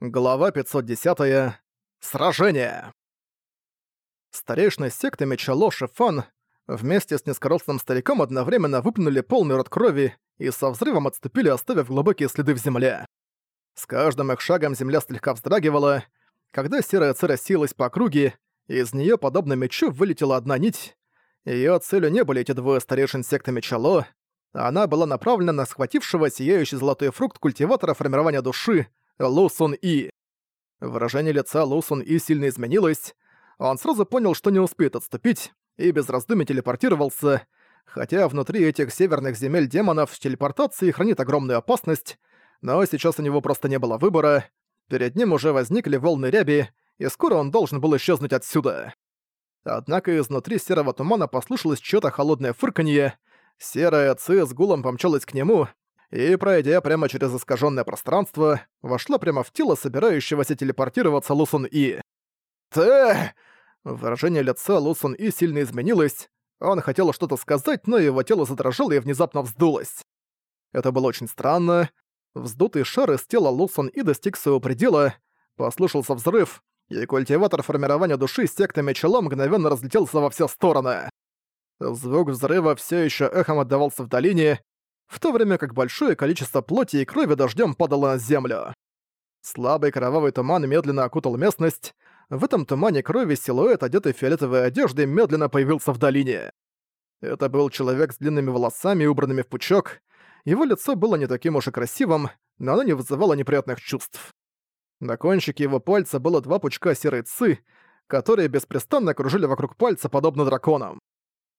Глава 510. Сражение. Старейшина секты меча Ло Шифан вместе с низкорослым стариком одновременно выплюнули полный рот крови и со взрывом отступили, оставив глубокие следы в земле. С каждым их шагом земля слегка вздрагивала. Когда серая ци рассеялась по округе, из нее, подобно мечу, вылетела одна нить. Ее целью не были эти двое старейшин секты меча Ло. Она была направлена на схватившего сияющий золотой фрукт культиватора формирования души — Лусун И. Выражение лица Лусун И сильно изменилось. Он сразу понял, что не успеет отступить, и без раздумий телепортировался, хотя внутри этих северных земель демонов телепортации хранит огромную опасность, но сейчас у него просто не было выбора. Перед ним уже возникли волны ряби, и скоро он должен был исчезнуть отсюда. Однако изнутри серого тумана послышалось чьё-то холодное фырканье, серая ци с гулом помчалась к нему, и, пройдя прямо через искаженное пространство, вошла прямо в тело собирающегося телепортироваться Лусон И. «Ты!» Выражение лица Лусон И сильно изменилось. Он хотел что-то сказать, но его тело задрожало и внезапно вздулось. Это было очень странно. Вздутый шар из тела Лусон И достиг своего предела, послышался взрыв, и культиватор формирования души с сектами мгновенно разлетелся во все стороны. Звук взрыва все еще эхом отдавался в долине, в то время как большое количество плоти и крови дождем падало на землю. Слабый кровавый туман медленно окутал местность. В этом тумане крови силуэт, одетый в фиолетовой одеждой, медленно появился в долине. Это был человек с длинными волосами, убранными в пучок. Его лицо было не таким уж и красивым, но оно не вызывало неприятных чувств. На кончике его пальца было два пучка серой цы, которые беспрестанно кружили вокруг пальца, подобно драконам.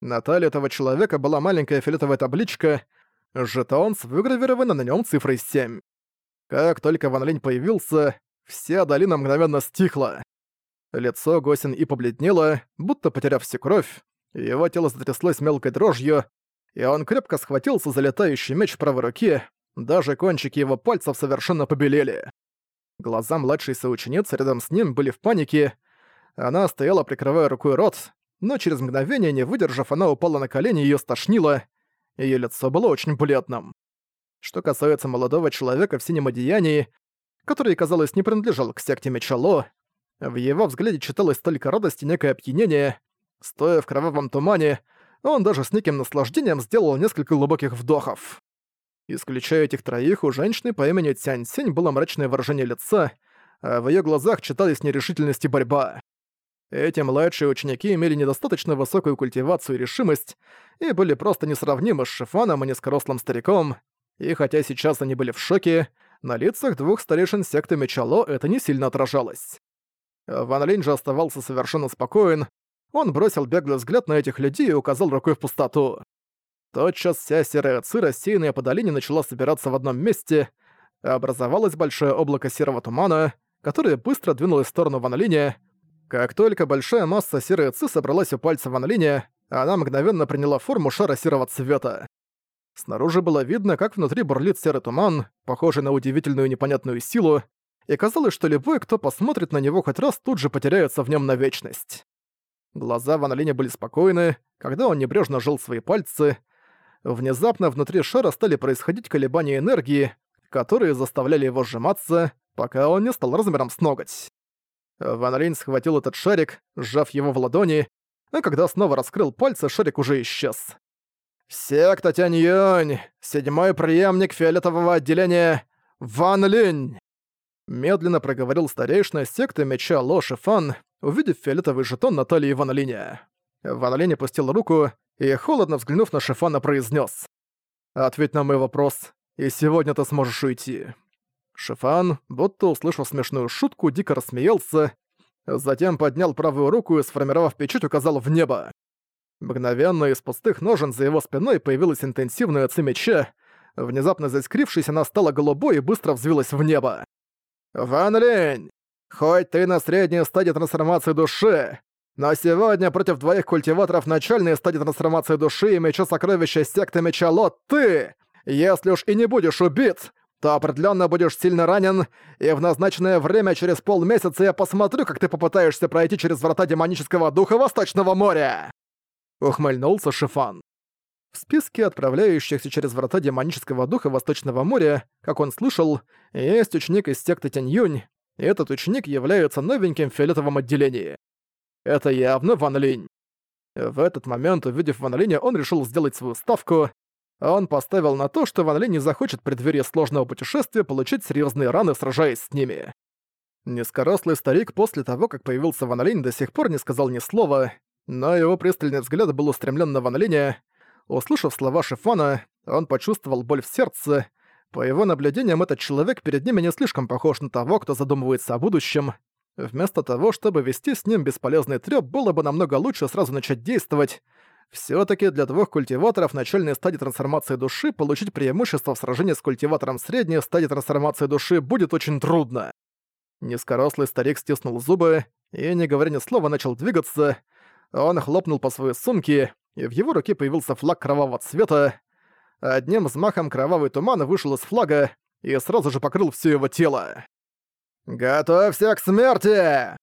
На талии этого человека была маленькая фиолетовая табличка — Жетон с выгравированной на нем цифрой 7. Как только Ван Линь появился, вся долина мгновенно стихла. Лицо Госин и побледнело, будто потеряв всю кровь, его тело затряслось мелкой дрожью, и он крепко схватился за летающий меч в правой руке, даже кончики его пальцев совершенно побелели. Глаза младшей соученицы рядом с ним были в панике, она стояла, прикрывая рукой рот, но через мгновение, не выдержав, она упала на колени и её стошнило, Её лицо было очень бледным. Что касается молодого человека в синем одеянии, который, казалось, не принадлежал к секте Мечало, в его взгляде читалось столько радости и некое опьянение. Стоя в кровавом тумане, он даже с неким наслаждением сделал несколько глубоких вдохов. Исключая этих троих, у женщины по имени Цянь Синь было мрачное выражение лица, а в её глазах читались нерешительность и борьба. Эти младшие ученики имели недостаточно высокую культивацию и решимость и были просто несравнимы с Шифаном и низкорослым стариком, и хотя сейчас они были в шоке, на лицах двух старейшин секты Мечало это не сильно отражалось. Ван Линь же оставался совершенно спокоен, он бросил беглый взгляд на этих людей и указал рукой в пустоту. Тотчас вся серая ци, рассеянная по долине, начала собираться в одном месте, образовалось большое облако серого тумана, которое быстро двинулось в сторону Ван Линя, как только большая масса серой ци собралась у пальца Ван Линя, она мгновенно приняла форму шара серого цвета. Снаружи было видно, как внутри бурлит серый туман, похожий на удивительную непонятную силу, и казалось, что любой, кто посмотрит на него хоть раз, тут же потеряется в нем на вечность. Глаза Ван Линя были спокойны, когда он небрежно жил свои пальцы. Внезапно внутри шара стали происходить колебания энергии, которые заставляли его сжиматься, пока он не стал размером с ноготь. Ван Линь схватил этот шарик, сжав его в ладони, а когда снова раскрыл пальцы, шарик уже исчез. «Секта Тянь-Юнь, седьмой преемник фиолетового отделения Ван Линь!» Медленно проговорил старейшина секты меча Ло Шифан, увидев фиолетовый жетон на талии Ван Линя. Ван Линь опустил руку и, холодно взглянув на Шифана, произнес: «Ответь на мой вопрос, и сегодня ты сможешь уйти». Шифан, будто услышав смешную шутку, дико рассмеялся, затем поднял правую руку и, сформировав печать, указал в небо. Мгновенно из пустых ножен за его спиной появилась интенсивная ци меча. Внезапно заискрившись, она стала голубой и быстро взвилась в небо. «Ван Линь, хоть ты на средней стадии трансформации души, но сегодня против двоих культиваторов начальной стадии трансформации души и меча сокровища секты меча Лот ты, если уж и не будешь убит, то определенно будешь сильно ранен, и в назначенное время через полмесяца я посмотрю, как ты попытаешься пройти через врата демонического духа Восточного моря!» Ухмыльнулся Шифан. В списке отправляющихся через врата демонического духа Восточного моря, как он слышал, есть ученик из секты Тянь-Юнь, и этот ученик является новеньким в фиолетовом отделении. Это явно Ван Линь. В этот момент, увидев Ван Линя, он решил сделать свою ставку. Он поставил на то, что Ван Линь не захочет в преддверии сложного путешествия получить серьезные раны, сражаясь с ними. Низкорослый старик после того, как появился Ван Линь, до сих пор не сказал ни слова, но его пристальный взгляд был устремлен на Ван Линя. Услышав слова Шифана, он почувствовал боль в сердце. По его наблюдениям, этот человек перед ними не слишком похож на того, кто задумывается о будущем. Вместо того, чтобы вести с ним бесполезный трёп, было бы намного лучше сразу начать действовать. Все таки для двух культиваторов начальной стадии трансформации души получить преимущество в сражении с культиватором средней стадии трансформации души будет очень трудно. Низкорослый старик стиснул зубы и, не говоря ни слова, начал двигаться. Он хлопнул по своей сумке, и в его руке появился флаг кровавого цвета. Одним взмахом кровавый туман вышел из флага и сразу же покрыл все его тело. «Готовься к смерти!»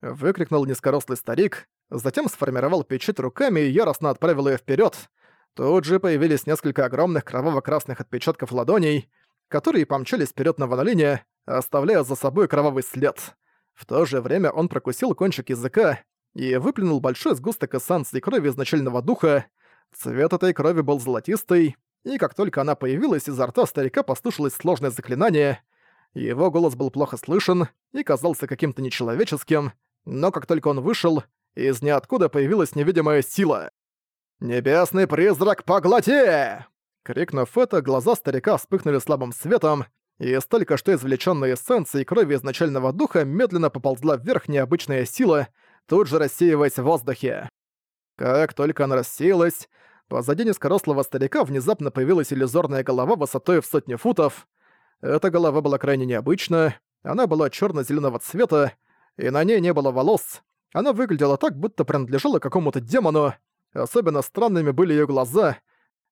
Выкрикнул низкорослый старик, затем сформировал печать руками и яростно отправил ее вперед. Тут же появились несколько огромных кроваво-красных отпечатков ладоней, которые помчались вперед на Ванолине, оставляя за собой кровавый след. В то же время он прокусил кончик языка и выплюнул большой сгусток эссенции крови изначального духа. Цвет этой крови был золотистый, и как только она появилась, изо рта старика послышалось сложное заклинание. Его голос был плохо слышен и казался каким-то нечеловеческим, но как только он вышел, из ниоткуда появилась невидимая сила. «Небесный призрак, поглоти!» Крикнув это, глаза старика вспыхнули слабым светом, и столько что извлечённой эссенции крови изначального духа медленно поползла вверх необычная сила, тут же рассеиваясь в воздухе. Как только она рассеялась, позади низкорослого старика внезапно появилась иллюзорная голова высотой в сотни футов. Эта голова была крайне необычна, она была чёрно зеленого цвета, и на ней не было волос. Она выглядела так, будто принадлежала какому-то демону. Особенно странными были её глаза —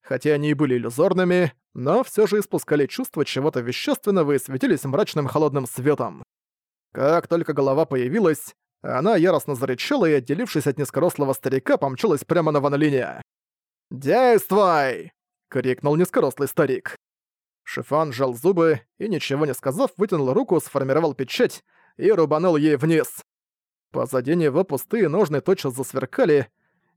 Хотя они и были иллюзорными, но все же испускали чувство чего-то вещественного и светились мрачным холодным светом. Как только голова появилась, она яростно зарычала и, отделившись от низкорослого старика, помчалась прямо на Ван. «Действуй!» — крикнул низкорослый старик. Шифан сжал зубы и, ничего не сказав, вытянул руку, сформировал печать и рубанул ей вниз. Позади него пустые ножны тотчас засверкали,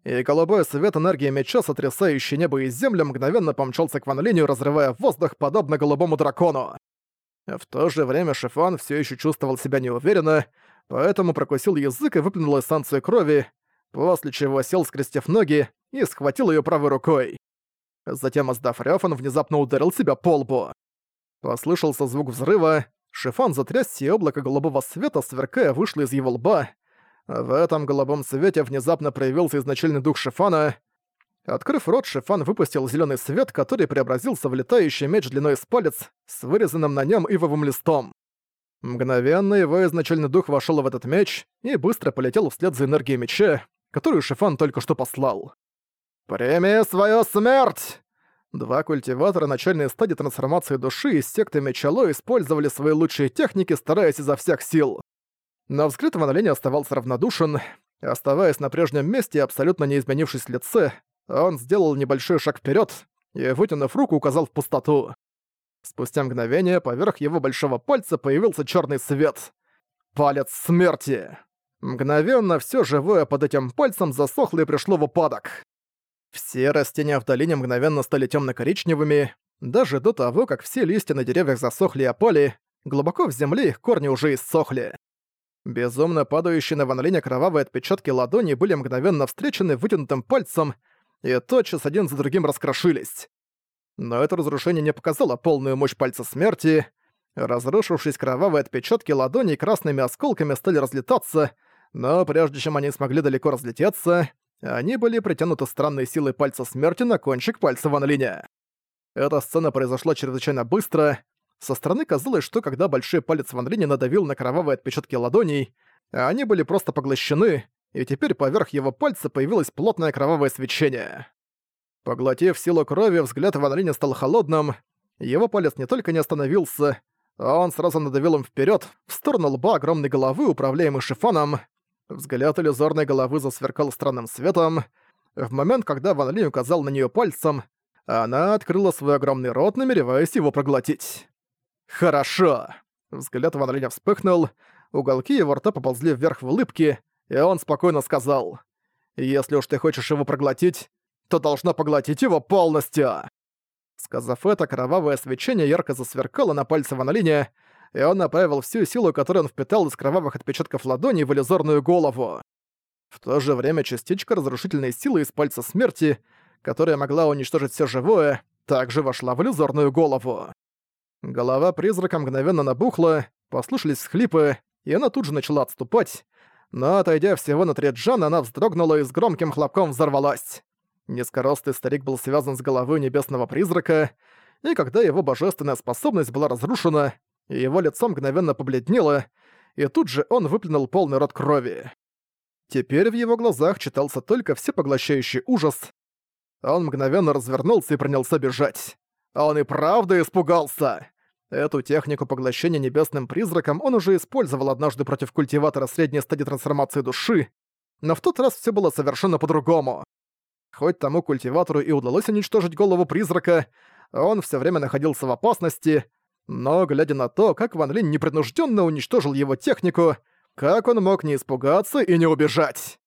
и голубой свет энергии меча, сотрясающий небо и землю, мгновенно помчался к Ван Линю, разрывая воздух, подобно голубому дракону. В то же время Шифан все еще чувствовал себя неуверенно, поэтому прокусил язык и выплюнул эссенцию крови, после чего сел, скрестив ноги, и схватил ее правой рукой. Затем, издав рёв, он внезапно ударил себя по лбу. Послышался звук взрыва, Шифан затрясся, и облако голубого света, сверкая, вышло из его лба, в этом голубом свете внезапно проявился изначальный дух Шифана. Открыв рот, Шифан выпустил зеленый свет, который преобразился в летающий меч длиной с палец с вырезанным на нем ивовым листом. Мгновенно его изначальный дух вошел в этот меч и быстро полетел вслед за энергией меча, которую Шифан только что послал. «Прими свою смерть!» Два культиватора начальной стадии трансформации души из секты Мечало использовали свои лучшие техники, стараясь изо всех сил. Но взгляд Ван оставался равнодушен. Оставаясь на прежнем месте и абсолютно не изменившись в лице, он сделал небольшой шаг вперед и, вытянув руку, указал в пустоту. Спустя мгновение поверх его большого пальца появился черный свет. Палец смерти. Мгновенно все живое под этим пальцем засохло и пришло в упадок. Все растения в долине мгновенно стали темно коричневыми даже до того, как все листья на деревьях засохли и опали, глубоко в земле их корни уже иссохли. Безумно падающие на Ван Линя кровавые отпечатки ладони были мгновенно встречены вытянутым пальцем и тотчас один за другим раскрошились. Но это разрушение не показало полную мощь пальца смерти. Разрушившись кровавые отпечатки ладоней красными осколками стали разлетаться, но прежде чем они смогли далеко разлететься, они были притянуты странной силой пальца смерти на кончик пальца Ван Линя. Эта сцена произошла чрезвычайно быстро, со стороны казалось, что когда большой палец Ван Линя надавил на кровавые отпечатки ладоней, они были просто поглощены, и теперь поверх его пальца появилось плотное кровавое свечение. Поглотив силу крови, взгляд Ван Линя стал холодным, его палец не только не остановился, а он сразу надавил им вперед, в сторону лба огромной головы, управляемой шифоном. Взгляд иллюзорной головы засверкал странным светом. В момент, когда Ван Линь указал на нее пальцем, она открыла свой огромный рот, намереваясь его проглотить. «Хорошо!» Взгляд Ван Линя вспыхнул, уголки его рта поползли вверх в улыбке, и он спокойно сказал, «Если уж ты хочешь его проглотить, то должна поглотить его полностью!» Сказав это, кровавое свечение ярко засверкало на пальце Ван Линя, и он направил всю силу, которую он впитал из кровавых отпечатков ладони в иллюзорную голову. В то же время частичка разрушительной силы из пальца смерти, которая могла уничтожить все живое, также вошла в иллюзорную голову. Голова призрака мгновенно набухла, послышались схлипы, и она тут же начала отступать, но, отойдя всего на треть джан, она вздрогнула и с громким хлопком взорвалась. Низкорослый старик был связан с головой небесного призрака, и когда его божественная способность была разрушена, его лицо мгновенно побледнело, и тут же он выплюнул полный рот крови. Теперь в его глазах читался только всепоглощающий ужас. Он мгновенно развернулся и принялся бежать. Он и правда испугался! Эту технику поглощения небесным призраком он уже использовал однажды против культиватора средней стадии трансформации души, но в тот раз все было совершенно по-другому. Хоть тому культиватору и удалось уничтожить голову призрака, он все время находился в опасности, но, глядя на то, как Ван Линь непринужденно уничтожил его технику, как он мог не испугаться и не убежать?